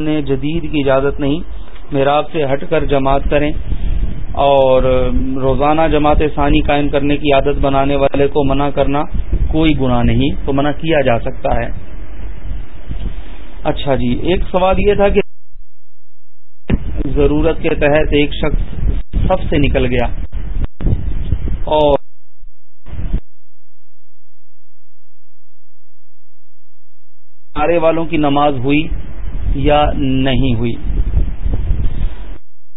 جدید کی اجازت نہیں میراب سے ہٹ کر جماعت کریں اور روزانہ جماعت ثانی قائم کرنے کی عادت بنانے والے کو منع کرنا کوئی گناہ نہیں، تو منع کیا جا سکتا ہے؟ اچھا جی ایک سوال یہ تھا کہ ضرورت کے تحت ایک شخص سب سے نکل گیا اور کنارے والوں کی نماز ہوئی یا نہیں ہوئی۔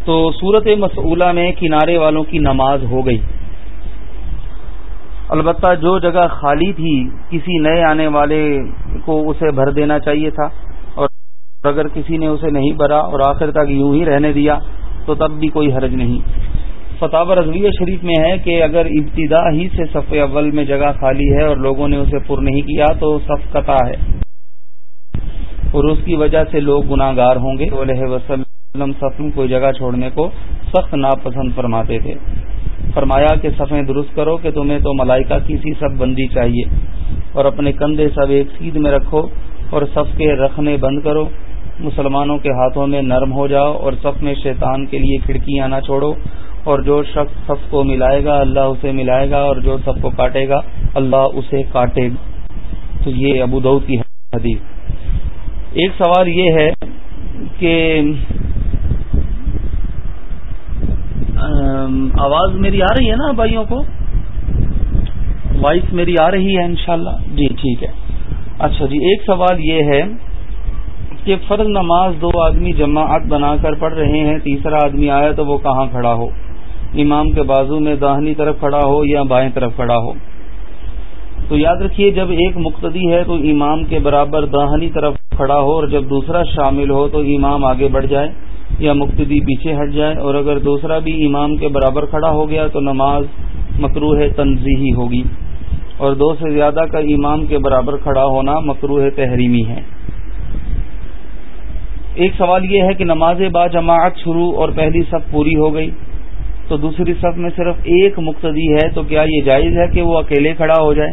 تو صورت مسئولہ میں کنارے والوں کی نماز ہو گئی۔ البتہ جو جگہ خالی تھی، کسی نئے آنے والے کو اسے بھر دینا چاہیے تھا۔ اور اگر کسی نے اسے نہیں بھرا اور آخر تک یوں ہی رہنے دیا، تو تب بھی کوئی حرج نہیں۔ فتح رضویہ شریف میں ہے کہ اگر ابتدا ہی سے صف اول میں جگہ خالی ہے اور لوگوں نے اسے پر نہیں کیا، تو صف قطع ہے۔ اور اس کی وجہ سے لوگ گناہ گار ہوں گے۔ علیہ وسلم صفم کوئی جگہ چھوڑنے کو سخت ناپسند فرماتے تھے۔ فرمایا کہ صفیں درست کرو کہ تمہیں تو ملائکہ کی سی سب بندی چاہیے۔ اور اپنے کندھے سب ایک سیدھ میں رکھو اور صف کے رکھنے بند کرو۔ مسلمانوں کے ہاتھوں میں نرم ہو جاؤ اور صف میں شیطان کے لیے کھڑکیاں نہ چھوڑو۔ اور جو شخص صف کو ملائے گا، اللہ اسے ملائے گا، اور جو سب کو کاٹے گا، اللہ اسے کاٹے گا۔ تو یہ ابو دعود کی حدیث۔ ایک سوال یہ ہے کہ آواز میری آ رہی ہے نا بھائیوں کو؟ وائس میری آ رہی ہے انشاءاللہ۔ جی ٹھیک ہے۔ اچھا جی ایک سوال یہ ہے کہ فرض نماز دو آدمی جماعت بنا کر پڑھ رہے ہیں، تیسرا آدمی آیا تو وہ کہاں کھڑا ہو؟ امام کے بازو میں داہنی طرف کھڑا ہو یا بائیں طرف کھڑا ہو؟ تو یاد رکھیے، جب ایک مقتدی ہے تو امام کے برابر داہنی طرف کھڑا ہو اور جب دوسرا شامل ہو تو امام آگے بڑھ جائے یا مقتدی پیچھے ہٹ جائے اور اگر دوسرا بھی امام کے برابر کھڑا ہو گیا تو نماز مکروح تنظیحی ہوگی اور دو سے زیادہ کا امام کے برابر کھڑا ہونا مکروح تحریمی ہے۔ ایک سوال یہ ہے کہ نماز با جماعت شروع اور پہلی صف پوری ہو گئی تو دوسری صف میں صرف ایک مقتدی ہے تو کیا یہ جائز ہے کہ وہ اکیلے کھڑا ہو جائے؟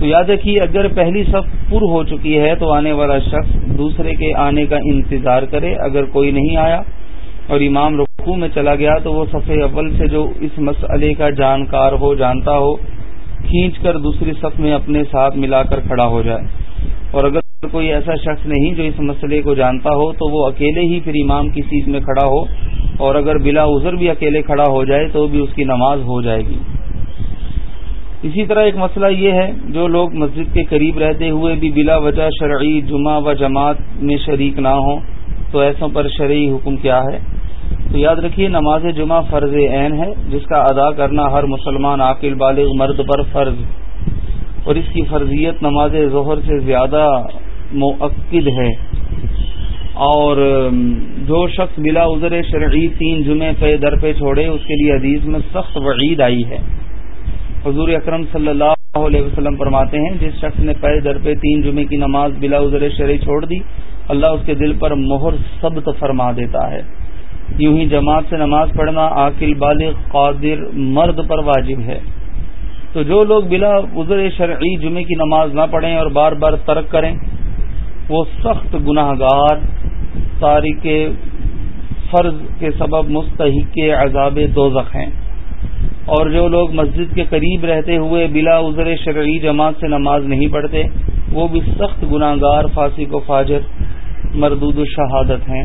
تو یاد رکھیے، اگر پہلی صف پر ہو چکی ہے تو آنے والا شخص دوسرے کے آنے کا انتظار کرے، اگر کوئی نہیں آیا اور امام رقو میں چلا گیا تو وہ صف اول سے جو اس مسئلے کا جانکار ہو، جانتا ہو، کھینچ کر دوسری صف میں اپنے ساتھ ملا کر کھڑا ہو جائے۔ اور اگر کوئی ایسا شخص نہیں جو اس مسئلے کو جانتا ہو، تو وہ اکیلے ہی پھر امام کی سیٹ میں کھڑا ہو۔ اور اگر بلا عذر بھی اکیلے کھڑا ہو جائے تو بھی اس کی نماز ہو جائے گی۔ اسی طرح ایک مسئلہ یہ ہے، جو لوگ مسجد کے قریب رہتے ہوئے بھی بلا وجہ شرعی جمعہ و جماعت میں شریک نہ ہوں، تو ایسوں پر شرعی حکم کیا ہے؟ تو یاد رکھیے، نماز جمعہ فرض عین ہے، جس کا ادا کرنا ہر مسلمان عاقل بالغ مرد پر فرض۔ اور اس کی فرضیت نماز ظہر سے زیادہ معقد ہے۔ اور جو شخص بلا عذر شرعی تین جمعے پہ در پہ چھوڑے، اس کے لیے حدیث میں سخت وعید آئی ہے۔ حضور اکرم صلی اللہ علیہ وسلم فرماتے ہیں، جس شخص نے پے در پہ تین جمعے کی نماز بلا عذر شرعی چھوڑ دی، اللہ اس کے دل پر مہر سبت فرما دیتا ہے۔ یوں ہی جماعت سے نماز پڑھنا عاقل، بالغ، قادر، مرد پر واجب ہے۔ تو جو لوگ بلا عذر شرعی جمعے کی نماز نہ پڑھیں اور بار بار ترک کریں، وہ سخت گناہ گار تاریخ فرض کے سبب مستحق عذاب دوزخ ہیں۔ اور جو لوگ مسجد کے قریب رہتے ہوئے بلا عذر شرعی جماعت سے نماز نہیں پڑھتے، وہ بھی سخت گناہ گار فاسق و فاجر مردود الشہادت ہیں۔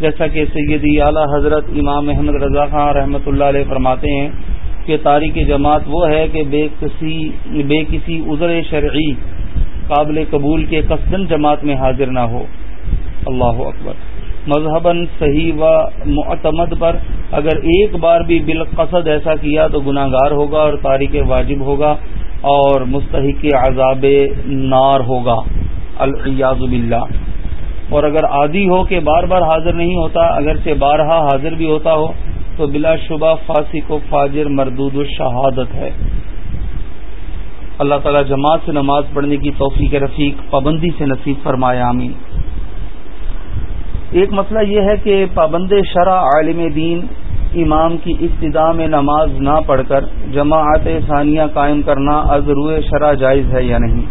جیسا کہ سیدی اعلی حضرت امام احمد رضا خان رحمۃ اللہ علیہ فرماتے ہیں کہ تاریخ جماعت وہ ہے کہ بے کسی بے کسی عذر شرعی قابل قبول کے قصدن جماعت میں حاضر نہ ہو۔ اللہ اکبر۔ مذہباً صحیح و معتمد پر اگر ایک بار بھی بالقصد ایسا کیا تو گناہ گار ہوگا اور تاریخ واجب ہوگا اور مستحق عذاب نار ہوگا۔ الیاز باللہ۔ اور اگر عادی ہو کہ بار بار حاضر نہیں ہوتا اگر سے بارہا حاضر بھی ہوتا ہو، تو بلا شبہ فاسق و فاجر مردود الشہادت ہے۔ اللہ تعالی جماعت سے نماز پڑھنے کی توفیق رفیق پابندی سے نصیب فرمایا آمین۔ ایک مسئلہ یہ ہے کہ پابند شرع عالم دین امام کی ابتدا میں نماز نہ پڑھ کر جماعت ثانیہ قائم کرنا ازرو شرع جائز ہے یا نہیں؟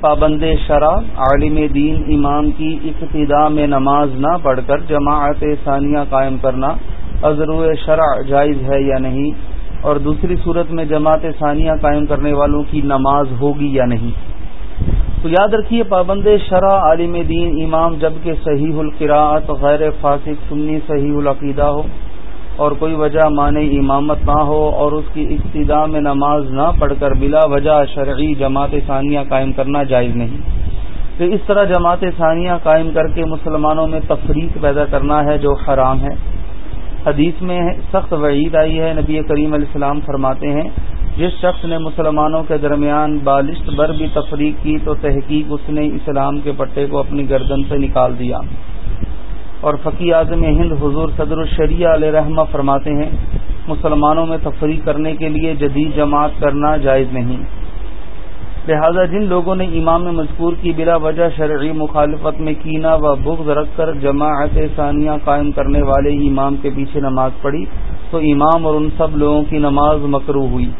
پابند شرح عالم دین امام کی ابتدا میں نماز نہ پڑھ کر جماعت ثانیہ قائم کرنا عزرو شرع جائز ہے یا نہیں؟ اور دوسری صورت میں جماعت ثانیہ قائم کرنے والوں کی نماز ہوگی یا نہیں؟ تو یاد رکھیے پابند شرح عالم دین، امام جبکہ صحیح القراعت غیر فاسق سنی صحیح العقیدہ ہو، اور کوئی وجہ مانے امامت نہ ہو اور اس کی ابتدا میں نماز نہ پڑھ کر بلا وجہ شرعی جماعت ثانیہ قائم کرنا جائز نہیں۔ تو اس طرح جماعت ثانیہ قائم کر کے مسلمانوں میں تفریق پیدا کرنا ہے جو حرام ہے۔ حدیث میں سخت وعید آئی ہے، نبی کریم علیہ السلام فرماتے ہیں جس شخص نے مسلمانوں کے درمیان بالشت بر بھی تفریق کی تو تحقیق اس نے اسلام کے پٹے کو اپنی گردن سے نکال دیا۔ اور فقی اعظم ہند حضور صدر الشریعہ علیہ رحمہ فرماتے ہیں، مسلمانوں میں تفریح کرنے کے لیے جدید جماعت کرنا جائز نہیں۔ لہذا جن لوگوں نے امام مذکور کی بلا وجہ شرعی مخالفت میں کینا و بغض رکھ کر جماعت ثانیہ قائم کرنے والے امام کے پیچھے نماز پڑھی، تو امام اور ان سب لوگوں کی نماز مکرو ہوئی۔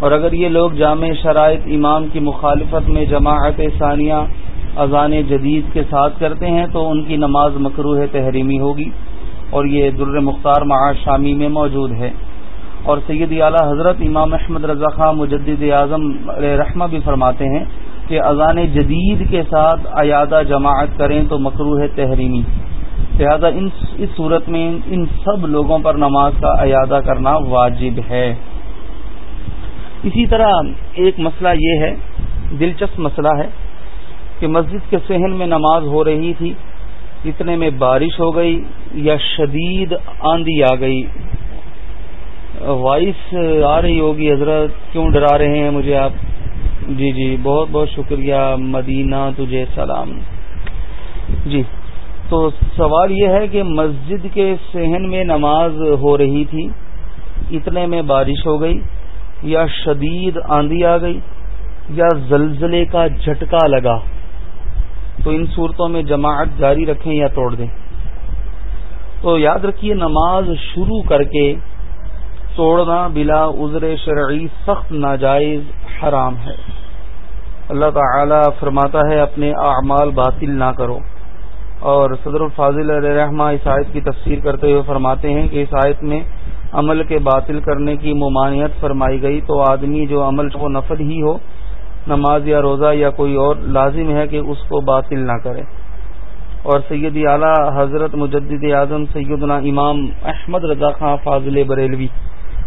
اور اگر یہ لوگ جامع شرائط امام کی مخالفت میں جماعت ثانیہ اذان جدید کے ساتھ کرتے ہیں تو ان کی نماز مکروح تحریمی ہوگی اور یہ در مختار معاش شامی میں موجود ہے۔ اور سید اعلیٰ حضرت امام احمد رضا خان مجدد اعظم رحمہ بھی فرماتے ہیں کہ اذان جدید کے ساتھ ایادہ جماعت کریں تو مکروح تحریمی۔ لہذا اس صورت میں ان سب لوگوں پر نماز کا ایادہ کرنا واجب ہے۔ اسی طرح ایک مسئلہ یہ ہے، دلچسپ مسئلہ ہے کہ مسجد کے صحن میں نماز ہو رہی تھی، اتنے میں بارش ہو گئی یا شدید آندھی آ گئی۔ وائس آ رہی ہوگی، حضرت کیوں ڈرا رہے ہیں مجھے آپ؟ جی جی بہت بہت شکریہ، مدینہ تجھے سلام۔ جی تو سوال یہ ہے کہ مسجد کے صحن میں نماز ہو رہی تھی، اتنے میں بارش ہو گئی یا شدید آندھی آ گئی یا زلزلے کا جھٹکا لگا تو ان صورتوں میں جماعت جاری رکھیں یا توڑ دیں۔ تو یاد رکھیے نماز شروع کر کے توڑنا بلا عذر شرعی سخت ناجائز حرام ہے۔ اللہ تعالی فرماتا ہے اپنے اعمال باطل نہ کرو۔ اور صدر الفاظل علیہ رحمہ اس آیت کی تفسیر کرتے ہوئے فرماتے ہیں کہ اس آیت میں عمل کے باطل کرنے کی ممانعت فرمائی گئی تو آدمی جو عمل وہ نفل ہی ہو، نماز یا روزہ یا کوئی اور، لازم ہے کہ اس کو باطل نہ کرے۔ اور سید اعلیٰ حضرت مجدد اعظم سیدنا امام احمد رضا خان فاضل بریلوی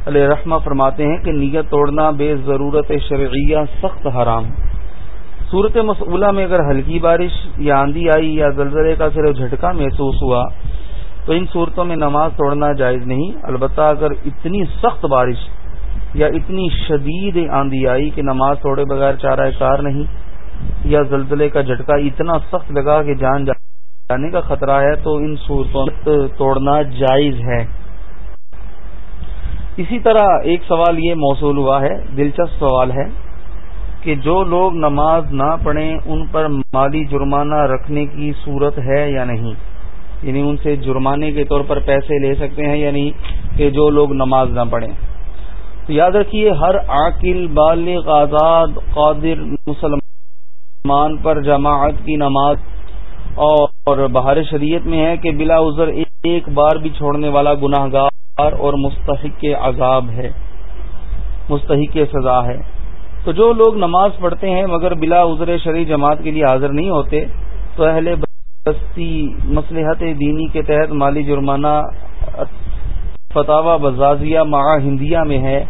علیہ رحمہ فرماتے ہیں کہ نیت توڑنا بے ضرورت شرعیہ سخت حرام صورت مسئولہ میں اگر ہلکی بارش یا آندھی آئی یا زلزلے کا صرف جھٹکا محسوس ہوا تو ان صورتوں میں نماز توڑنا جائز نہیں، البتہ اگر اتنی سخت بارش یا اتنی شدید آندھی آئی کہ نماز توڑے بغیر چارہ کار نہیں، یا زلزلے کا جھٹکا اتنا سخت لگا کہ جان جانے کا خطرہ ہے، تو ان صورتوں توڑنا جائز ہے۔ اسی طرح ایک سوال یہ موصول ہوا ہے، دلچسپ سوال ہے کہ جو لوگ نماز نہ پڑھیں، ان پر مالی جرمانہ رکھنے کی صورت ہے یا نہیں؟ یعنی ان سے جرمانے کے طور پر پیسے لے سکتے ہیں یعنی کہ جو لوگ نماز نہ پڑھیں۔ تو یاد رکھیے، ہر عاقل، بالغ، آزاد، قادر، مسلمان پر جماعت کی نماز اور بہار شریعت میں ہے کہ بلا عذر ایک بار بھی چھوڑنے والا گناہ گار اور مستحق عذاب ہے، مستحق سزا ہے۔ تو جو لوگ نماز پڑھتے ہیں مگر بلا عذر شرعی جماعت کے لیے حاضر نہیں ہوتے، تو اہل مسلحت دینی کے تحت مالی جرمانہ فتح بزازیہ مع ہندیہ میں ہے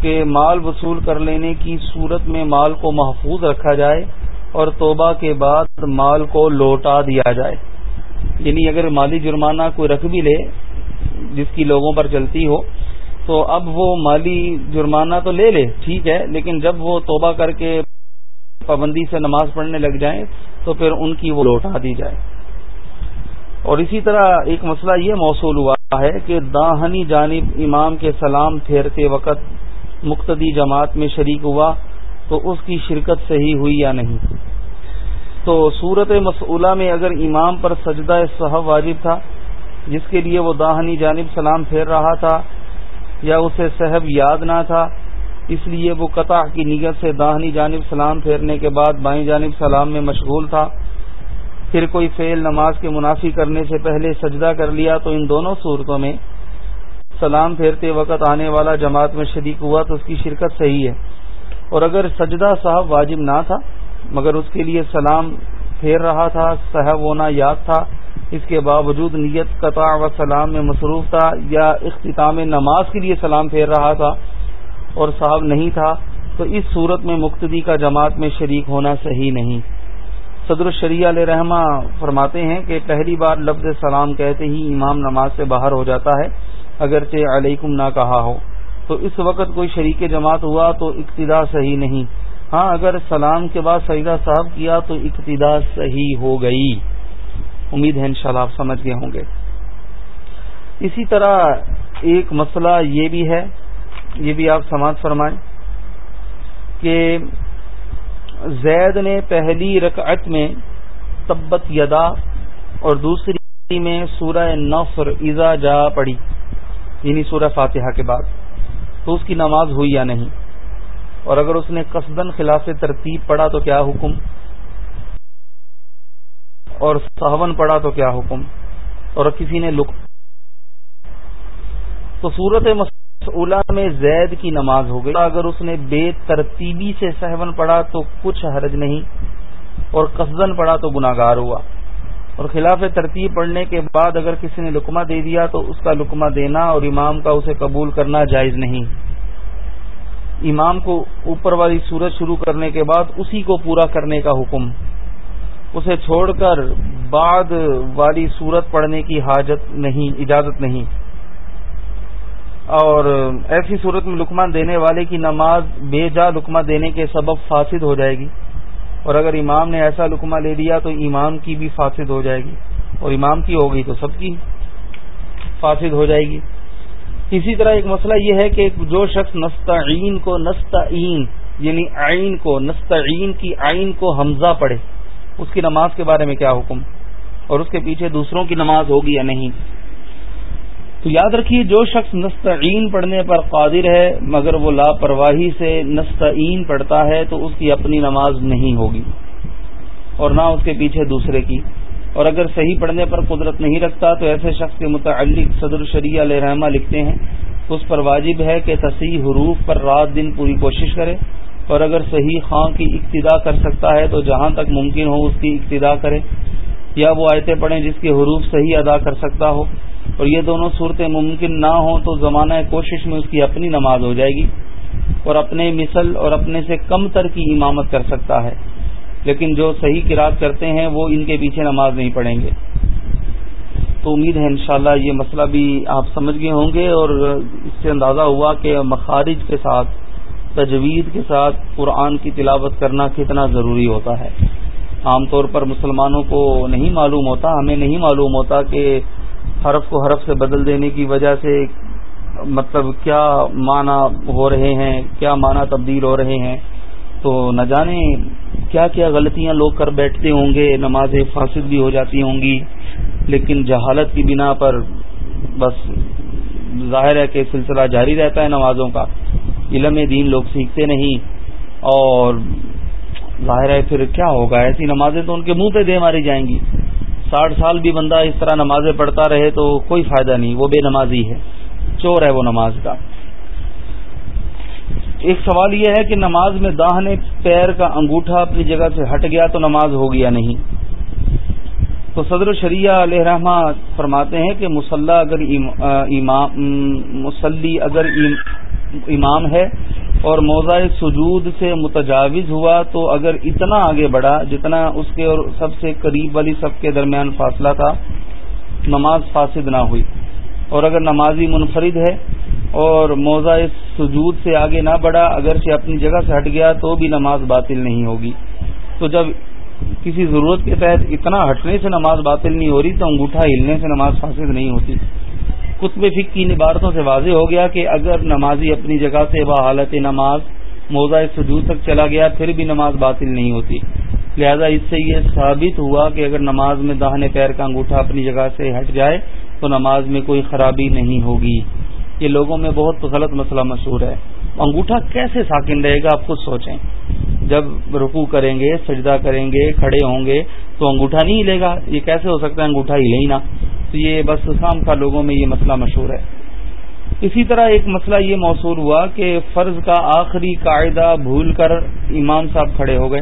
کہ مال وصول کر لینے کی صورت میں مال کو محفوظ رکھا جائے اور توبہ کے بعد مال کو لوٹا دیا جائے۔ یعنی اگر مالی جرمانہ کوئی رکھ بھی لے، جس کی لوگوں پر چلتی ہو، تو اب وہ مالی جرمانہ تو لے لے، ٹھیک ہے، لیکن جب وہ توبہ کر کے پابندی سے نماز پڑھنے لگ جائیں تو پھر ان کی وہ لوٹا دی جائے۔ اور اسی طرح ایک مسئلہ یہ موصول ہوا ہے کہ داہنی جانب امام کے سلام پھیرتے وقت مقتدی جماعت میں شریک ہوا تو اس کی شرکت صحیح ہوئی یا نہیں؟ تو صورت مسئولہ میں اگر امام پر سجدہ صحب واجب تھا، جس کے لیے وہ داہنی جانب سلام پھیر رہا تھا یا اسے صحب یاد نہ تھا اس لیے وہ قطع کی نیت سے داہنی جانب سلام پھیرنے کے بعد بائیں جانب سلام میں مشغول تھا۔ پھر کوئی فعل نماز کے منافی کرنے سے پہلے سجدہ کر لیا تو ان دونوں صورتوں میں سلام پھیرتے وقت آنے والا جماعت میں شریک ہوا تو اس کی شرکت صحیح ہے۔ اور اگر سجدہ صاحب واجب نہ تھا، مگر اس کے لیے سلام پھیر رہا تھا صحب ہونا یاد تھا، اس کے باوجود نیت، قطع و سلام میں مصروف تھا یا اختتام نماز کے لیے سلام پھیر رہا تھا اور صاحب نہیں تھا، تو اس صورت میں مقتدی کا جماعت میں شریک ہونا صحیح نہیں۔ صدر الشریعہ علیہ رحمہ فرماتے ہیں کہ پہلی بار لفظ سلام کہتے ہی امام نماز سے باہر ہو جاتا ہے، اگرچہ علیکم نہ کہا ہو۔ تو اس وقت کوئی شریک جماعت ہوا تو اقتدا صحیح نہیں۔ ہاں اگر سلام کے بعد سعیدہ صاحب کیا تو اقتدا صحیح ہو گئی۔ امید ہے انشاءاللہ آپ سمجھ گئے ہوں گے۔ اسی طرح ایک مسئلہ یہ بھی ہے یہ بھی آپ سماج فرمائیں کہ زید نے پہلی رکعت میں تبت یدا اور دوسری میں سورہ نفر ایزا جا پڑی یعنی سورہ فاتحہ کے بعد، تو اس کی نماز ہوئی یا نہیں؟ اور اگر اس نے قصدن خلاف ترتیب پڑھا تو کیا حکم؟ اور صحون پڑھا تو کیا حکم؟ اور کسی نے لک تو صورت مسئلہ میں زید کی نماز ہو گئی۔ اگر اس نے بے ترتیبی سے سہون پڑھا تو کچھ حرج نہیں، اور قصدن پڑھا تو گناگار ہوا۔ اور خلاف ترتیب پڑھنے کے بعد اگر کسی نے لکمہ دے دیا تو اس کا لکمہ دینا اور امام کا اسے قبول کرنا جائز نہیں۔ امام کو اوپر والی صورت شروع کرنے کے بعد اسی کو پورا کرنے کا حکم۔ اسے چھوڑ کر بعد والی صورت پڑھنے کی حاجت نہیں، اجازت نہیں۔ اور ایسی صورت میں لکمہ دینے والے کی نماز بے جا لکمہ دینے کے سبب فاسد ہو جائے گی۔ اور اگر امام نے ایسا لکمہ لے لیا تو امام کی بھی فاسد ہو جائے گی۔ اور امام کی ہو گئی تو سب کی فاسد ہو جائے گی۔ اسی طرح ایک مسئلہ یہ ہے کہ جو شخص نستعین کو نستعین یعنی آئین کو، نستعین کی آئین کو حمزہ پڑھے، اس کی نماز کے بارے میں کیا حکم؟ اور اس کے پیچھے دوسروں کی نماز ہوگی یا نہیں؟ تو یاد رکھیے، جو شخص نستعین پڑھنے پر قادر ہے، مگر وہ لاپرواہی سے نستعین پڑھتا ہے، تو اس کی اپنی نماز نہیں ہوگی۔ اور نہ اس کے پیچھے دوسرے کی۔ اور اگر صحیح پڑھنے پر قدرت نہیں رکھتا، تو ایسے شخص کے متعلق صدر شریع علیہ رحمہ لکھتے ہیں، اس پر واجب ہے کہ تصحیح حروف پر رات دن پوری کوشش کرے۔ اور اگر صحیح خاں کی ابتدا کر سکتا ہے، تو جہاں تک ممکن ہو، اس کی ابتدا کرے۔ یا وہ آیتیں پڑھیں جس کے حروف صحیح ادا کر سکتا ہو۔ اور یہ دونوں صورتیں ممکن نہ ہوں تو زمانہ کوشش میں اس کی اپنی نماز ہو جائے گی اور اپنے مثل اور اپنے سے کم تر کی امامت کر سکتا ہے۔ لیکن جو صحیح کراط کرتے ہیں وہ ان کے پیچھے نماز نہیں پڑھیں گے۔ تو امید ہے انشاءاللہ یہ مسئلہ بھی آپ سمجھ گئے ہوں گے اور اس سے اندازہ ہوا کہ مخارج کے ساتھ، تجوید کے ساتھ قرآن کی تلاوت کرنا کتنا ضروری ہوتا ہے۔ عام طور پر مسلمانوں کو نہیں معلوم ہوتا، ہمیں نہیں معلوم ہوتا کہ حرف کو حرف سے بدل دینے کی وجہ سے مطلب کیا معنی ہو رہے ہیں، کیا معنی تبدیل ہو رہے ہیں۔ تو نہ جانے کیا کیا غلطیاں لوگ کر بیٹھتے ہوں گے نمازیں فاسد بھی ہو جاتی ہوں گی، لیکن جہالت کی بنا پر بس ظاہر ہے کہ سلسلہ جاری رہتا ہے نمازوں کا۔ علم دین لوگ سیکھتے نہیں، اور ظاہر ہے پھر کیا ہوگا؟ ایسی نمازیں تو ان کے منہ پہ دے ماری جائیں گی۔ ساٹھ سال بھی بندہ اس طرح نمازیں پڑھتا رہے تو کوئی فائدہ نہیں، وہ بے نمازی ہے۔ چور ہے وہ نماز کا۔ ایک سوال یہ ہے کہ نماز میں داہنے پیر کا انگوٹھا اپنی جگہ سے ہٹ گیا تو نماز ہو گیا نہیں؟ تو صدر شریعہ علیہ رحمہ فرماتے ہیں کہ مسلح اگر مسلی اگر امام ہے اور موضع سجود سے متجاوز ہوا تو اگر اتنا آگے بڑھا جتنا اس کے اور سب سے قریب والی سب کے درمیان فاصلہ تھا، نماز فاسد نہ ہوئی۔ اور اگر نمازی منفرد ہے اور موضع سجود سے آگے نہ بڑھا، اگرچہ اپنی جگہ سے ہٹ گیا تو بھی نماز باطل نہیں ہوگی۔ تو جب کسی ضرورت کے تحت اتنا ہٹنے سے نماز باطل نہیں ہو رہی تو انگوٹھا ہلنے سے نماز فاسد نہیں ہوتی۔ کتب فک کی عبارتوں سے واضح ہو گیا کہ اگر نمازی اپنی جگہ سے حالت نماز موضع سجود تک چلا گیا، پھر بھی نماز باطل نہیں ہوتی۔ لہذا اس سے یہ ثابت ہوا کہ اگر نماز میں داہنے پیر کا انگوٹھا اپنی جگہ سے ہٹ جائے، تو نماز میں کوئی خرابی نہیں ہوگی۔ یہ لوگوں میں بہت غلط مسئلہ مشہور ہے۔ انگوٹھا کیسے ساکن رہے گا؟ آپ خود سوچیں۔ جب رکو کریں گے، سجدہ کریں گے، کھڑے ہوں گے، تو انگوٹھا نہیں ہلے گا؟ یہ کیسے ہو سکتا ہے انگوٹھا ہلے ہی نہ؟ تو یہ بس شام کا لوگوں میں یہ مسئلہ مشہور ہے۔ اسی طرح ایک مسئلہ یہ موصول ہوا کہ فرض کا آخری قاعدہ بھول کر امام صاحب کھڑے ہو گئے۔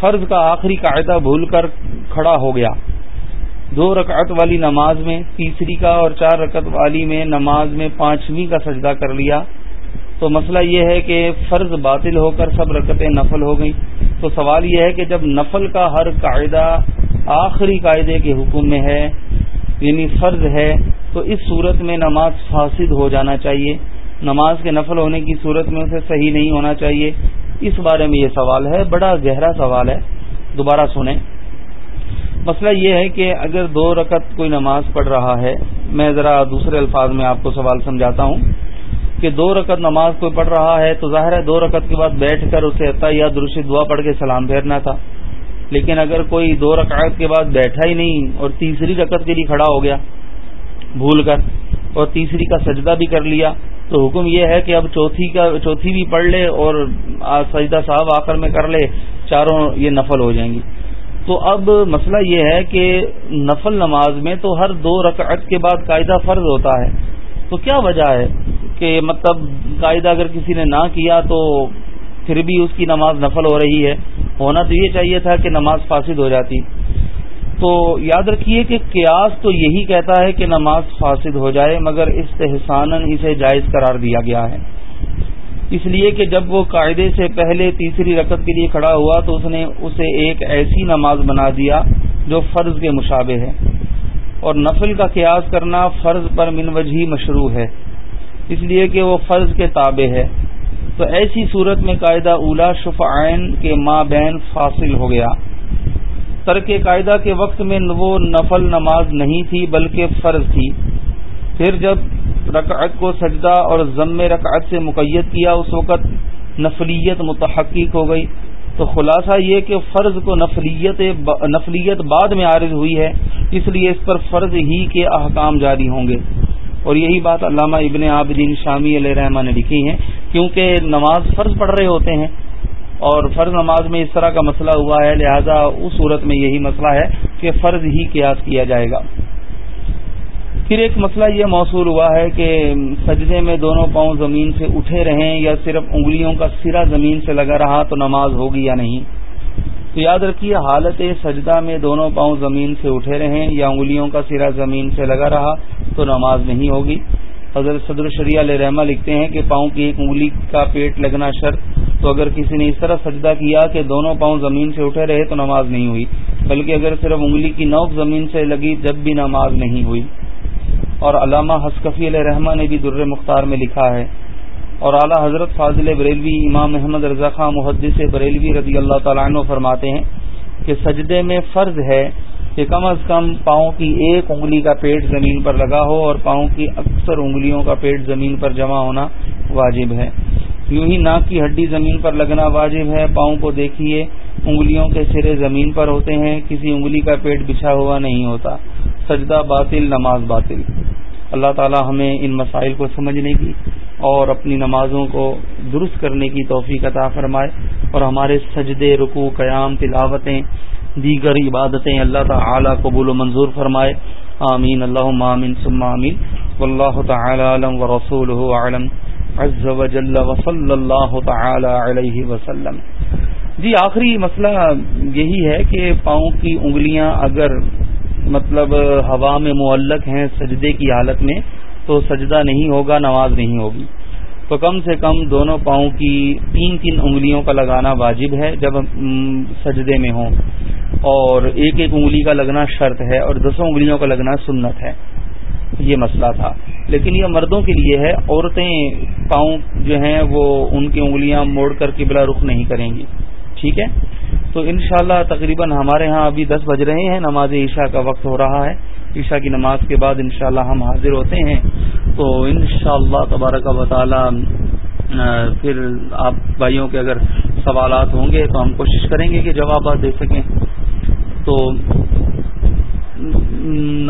فرض کا آخری قاعدہ بھول کر کھڑا ہو گیا۔ دو رکعت والی نماز میں، تیسری کا اور چار رکعت والی میں نماز میں پانچویں کا سجدہ کر لیا۔ تو مسئلہ یہ ہے کہ فرض باطل ہو کر سب رکتیں نفل ہو گئیں۔ تو سوال یہ ہے کہ جب نفل کا ہر قاعدہ آخری قاعدے کے حکم میں ہے یعنی فرض ہے، تو اس صورت میں نماز فاسد ہو جانا چاہیے۔ نماز کے نفل ہونے کی صورت میں اسے صحیح نہیں ہونا چاہیے۔ اس بارے میں یہ سوال ہے، بڑا گہرا سوال ہے۔ دوبارہ سنیں۔ مسئلہ یہ ہے کہ اگر دو رکت کوئی نماز پڑھ رہا ہے، میں ذرا دوسرے الفاظ میں آپ کو سوال سمجھاتا ہوں۔ کہ دو رکت نماز کوئی پڑھ رہا ہے تو ظاہر ہے دو رکت کے بعد بیٹھ کر اسے عطا یا درشی دعا پڑھ کے سلام پھیرنا تھا۔ لیکن اگر کوئی دو رکعت کے بعد بیٹھا ہی نہیں اور تیسری رکعت کے لیے کھڑا ہو گیا بھول کر اور تیسری کا سجدہ بھی کر لیا، تو حکم یہ ہے کہ اب چوتھی کا، چوتھی بھی پڑھ لے اور سجدہ صاحب آخر میں کر لے، چاروں یہ نفل ہو جائیں گی۔ تو اب مسئلہ یہ ہے کہ نفل نماز میں تو ہر دو رکعت کے بعد قاعدہ فرض ہوتا ہے۔ تو کیا وجہ ہے؟ کہ مطلب قاعدہ اگر کسی نے نہ کیا تو پھر بھی اس کی نماز نفل ہو رہی ہے۔ ہونا تو یہ چاہیے تھا کہ نماز فاسد ہو جاتی۔ تو یاد رکھیے کہ قیاس تو یہی کہتا ہے کہ نماز فاسد ہو جائے، مگر استحسان اسے جائز قرار دیا گیا ہے۔ اس لیے کہ جب وہ قاعدے سے پہلے تیسری رکعت کے لیے کھڑا ہوا تو اس نے اسے ایک ایسی نماز بنا دیا جو فرض کے مشابے ہے۔ اور نفل کا قیاس کرنا فرض پر من وجہی مشروع ہے۔ اس لیے کہ وہ فرض کے تابع ہے۔ تو ایسی صورت میں قاعدہ اولا شفعین کے ماں بین فاصل ہو گیا۔ ترک قاعدہ کے وقت میں وہ نفل نماز نہیں تھی بلکہ فرض تھی۔ پھر جب رکعت کو سجدہ اور ضم رکعت سے مقید کیا، اس وقت نفلیت متحقق ہو گئی۔ تو خلاصہ یہ کہ فرض کو نفلیت نفلیت بعد میں عارض ہوئی ہے، اس لیے اس پر فرض ہی کے احکام جاری ہوں گے۔ اور یہی بات علامہ ابن عابدین شامی علیہ رحمٰ نے لکھی ہے، کیونکہ نماز فرض پڑھ رہے ہوتے ہیں اور فرض نماز میں اس طرح کا مسئلہ ہوا ہے، لہذا اس صورت میں یہی مسئلہ ہے کہ فرض ہی قیاس کیا جائے گا۔ پھر ایک مسئلہ یہ موصول ہوا ہے کہ سجدے میں دونوں پاؤں زمین سے اٹھے رہیں یا صرف انگلیوں کا سرا زمین سے لگا رہا تو نماز ہوگی یا نہیں؟ تو یاد رکھیے، حالت سجدہ میں دونوں پاؤں زمین سے اٹھے رہیں یا انگلیوں کا سرا زمین سے لگا رہا تو نماز نہیں ہوگی۔ حضرت صدر شریعہ علیہ رحمہ لکھتے ہیں کہ پاؤں کی ایک انگلی کا پیٹ لگنا شرط۔ تو اگر کسی نے اس طرح سجدہ کیا کہ دونوں پاؤں زمین سے اٹھے رہے تو نماز نہیں ہوئی۔ بلکہ اگر صرف انگلی کی نوک زمین سے لگی جب بھی نماز نہیں ہوئی۔ اور علامہ حسکفی علیہ رحمہ نے بھی در مختار میں لکھا ہے۔ اور اعلیٰ حضرت فاضل بریلوی، امام محمد رضا خان محدث بریلوی رضی اللہ تعالیٰ عنہ فرماتے ہیں کہ سجدے میں فرض ہے کہ کم از کم پاؤں کی ایک انگلی کا پیٹ زمین پر لگا ہو اور پاؤں کی اکثر انگلیوں کا پیٹ زمین پر جمع ہونا واجب ہے۔ یوں ہی ناک کی ہڈی زمین پر لگنا واجب ہے۔ پاؤں کو دیکھیے، انگلیوں کے سرے زمین پر ہوتے ہیں، کسی انگلی کا پیٹ بچھا ہوا نہیں ہوتا۔ سجدہ باطل، نماز باطل۔ اللہ تعالی ہمیں ان مسائل کو سمجھنے کی اور اپنی نمازوں کو درست کرنے کی توفیق عطا فرمائے اور ہمارے سجدے رکو قیام، تلاوتیں دیگر عبادتیں اللہ تعالی قبول و منظور فرمائے۔ آمین۔ اللہ آمین۔ ثم آمین۔ واللہ تعالی علم و رسول عز و جل و صلی اللہ تعالی علیہ وسلم۔ جی آخری مسئلہ یہی ہے کہ پاؤں کی انگلیاں اگر مطلب ہوا میں معلق ہیں سجدے کی حالت میں، تو سجدہ نہیں ہوگا، نماز نہیں ہوگی۔ تو کم سے کم دونوں پاؤں کی تین تین انگلیوں کا لگانا واجب ہے جب سجدے میں ہوں۔ اور ایک ایک انگلی کا لگنا شرط ہے اور دسوں انگلیوں کا لگنا سنت ہے۔ یہ مسئلہ تھا۔ لیکن یہ مردوں کے لیے ہے۔ عورتیں پاؤں جو ہیں وہ ان کی انگلیاں موڑ کر قبلہ رخ نہیں کریں گی۔ ٹھیک ہے؟ تو انشاءاللہ اللہ تقریباً ہمارے ہاں ابھی دس بج رہے ہیں۔ نماز عشاء کا وقت ہو رہا ہے۔ عشاء کی نماز کے بعد انشاءاللہ ہم حاضر ہوتے ہیں۔ تو انشاءاللہ اللہ تبارک و تعالی پھر آپ بھائیوں کے اگر سوالات ہوں گے تو ہم کوشش کریں گے کہ جوابات دے سکیں۔ تو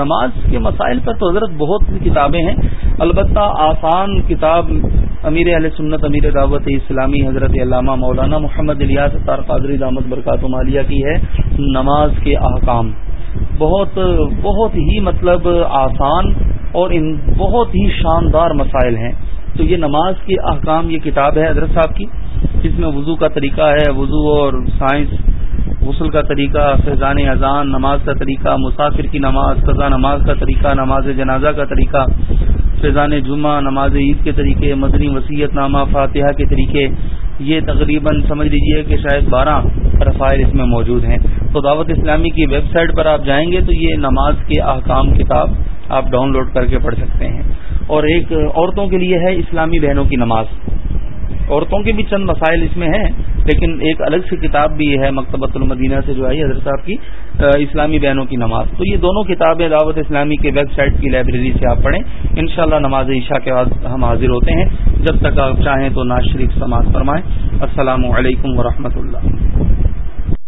نماز کے مسائل پر تو حضرت بہت کتابیں ہیں۔ البتہ آسان کتاب امیر علیہ سنت، امیر دعوت اسلامی حضرت علامہ مولانا محمد الیاس اطار قادری دامت برکات مالیہ کی ہے نماز کے احکام۔ بہت بہت ہی مطلب آسان اور ان بہت ہی شاندار مسائل ہیں۔ تو یہ نماز کے احکام، یہ کتاب ہے حضرت صاحب کی، جس میں وضو کا طریقہ ہے، وضو اور سائنس غسل کا طریقہ، فیضان اذان، نماز کا طریقہ، مسافر کی نماز قضا نماز کا طریقہ، نماز جنازہ کا طریقہ، فیضان جمعہ، نماز عید کے طریقے، مدنی وسیعت نامہ، فاتحہ کے طریقے، یہ تقریباً سمجھ لیجیے کہ شاید بارہ رفائل اس میں موجود ہیں۔ تو دعوت اسلامی کی ویب سائٹ پر آپ جائیں گے تو یہ نماز کے احکام کتاب آپ ڈاؤن لوڈ کر کے پڑھ سکتے ہیں۔ اور ایک عورتوں کے لیے ہے اسلامی بہنوں کی نماز۔ عورتوں کے بھی چند مسائل اس میں ہیں۔ لیکن ایک الگ سی کتاب بھی ہے مکتبۃ المدینہ سے جو آئی حضرت صاحب کی اسلامی بہنوں کی نماز۔ تو یہ دونوں کتابیں دعوت اسلامی کے ویب سائٹ کی لائبریری سے آپ پڑھیں۔ انشاءاللہ نماز عشاء کے بعد ہم حاضر ہوتے ہیں۔ جب تک آپ چاہیں تو ناز شریف سماعت فرمائیں۔ السلام علیکم ورحمۃ اللہ۔